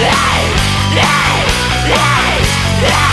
Lies, lies, lies,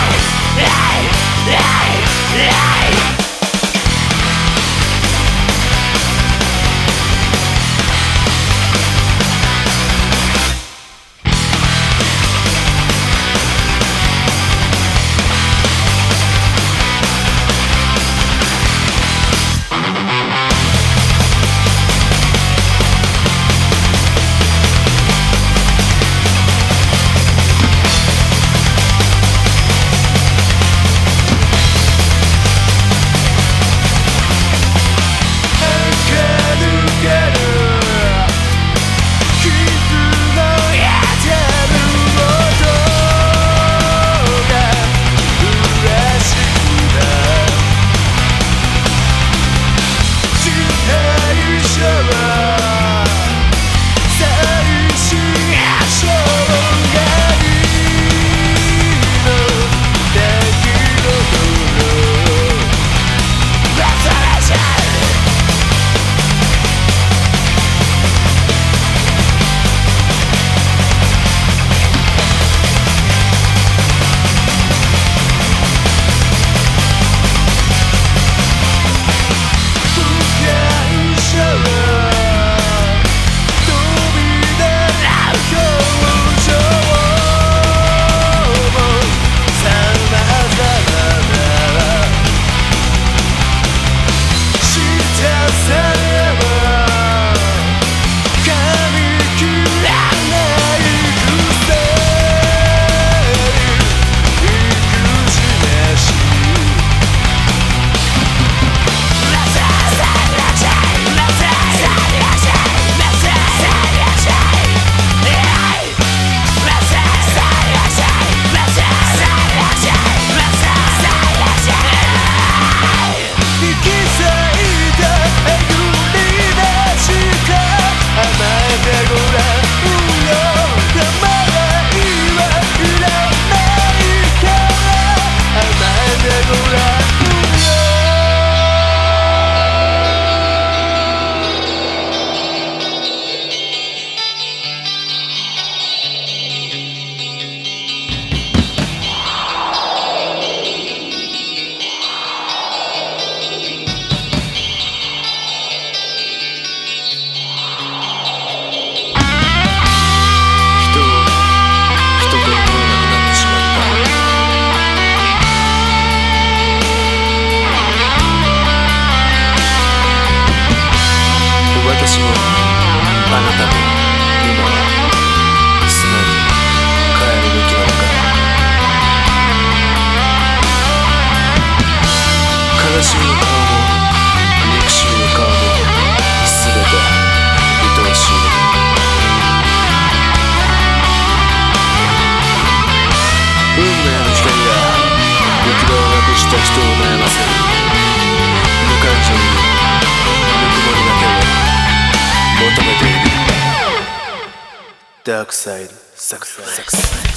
運命の光が欲望をなくした人を悩ませる無感情にぬくもりだけを求めているダークサイドサクサクサク